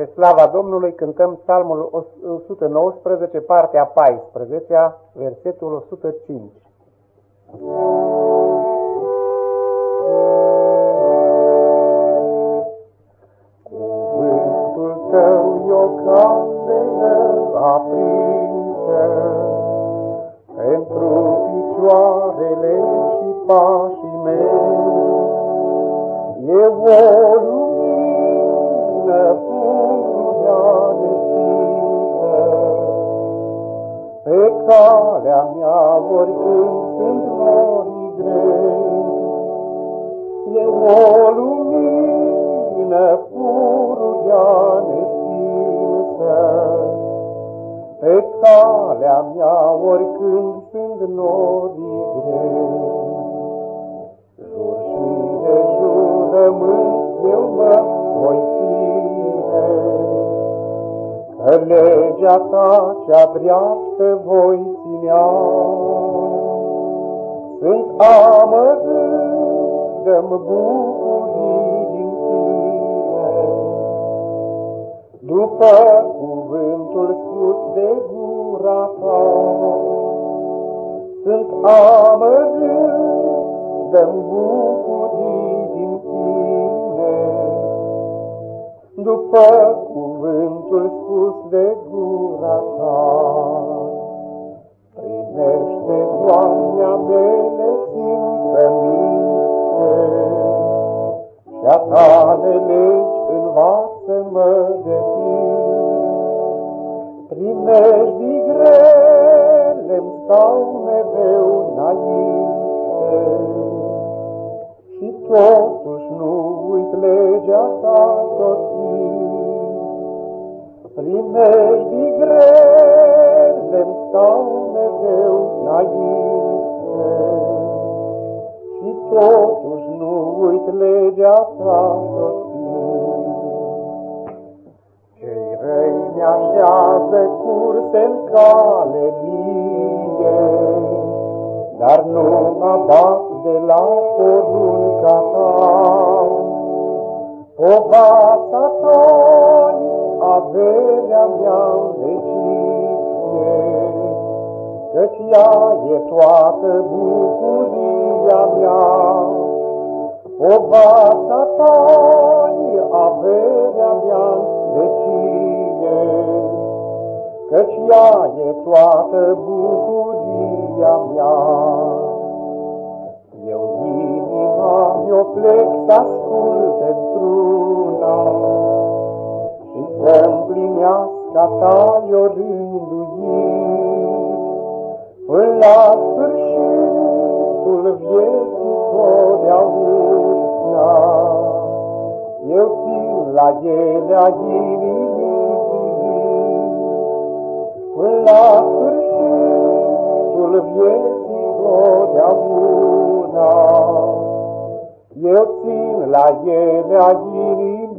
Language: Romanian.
Spre slava Domnului cântăm psalmul 119, partea 14, versetul 105. Cuvântul tău e o candelă aprinsă pentru picioarele și pașii mei. E o calea mea oricând sunt norii grei, E o lumină pururea nestinsă. Pe calea mea oricând sunt norii grei, Jur și de jurământ eu mă voi Că legea ta cea dreaptă voi ținea. Sunt amărât, dăm bucurii din tine. După cuvântul spus de gura ta, Sunt amărât, dăm bucurii din tine. După cuvântul spus de gura ta. Și-a tale legi învață-mă de plin. Primești grele-mi stau mereu înainte și totuși nu uit legea ta soție. Primești grele-mi stau mereu înainte legea ta Cei răi mi-așează curse-n cale mie, Dar nu mă bat de la porunca ta. O bata ta averea mea vecine, Căci ea e toată bucuria mea. O bata ta averea mea vecine, Căci ea e toată bucuria mea. Eu inima mi-o plec să asculte într-una, și să împlinească ta o rânduit, până la sfârșitul la ele a inimii până la sfârșitul vieții totdeauna. Eu țin la ele a inimii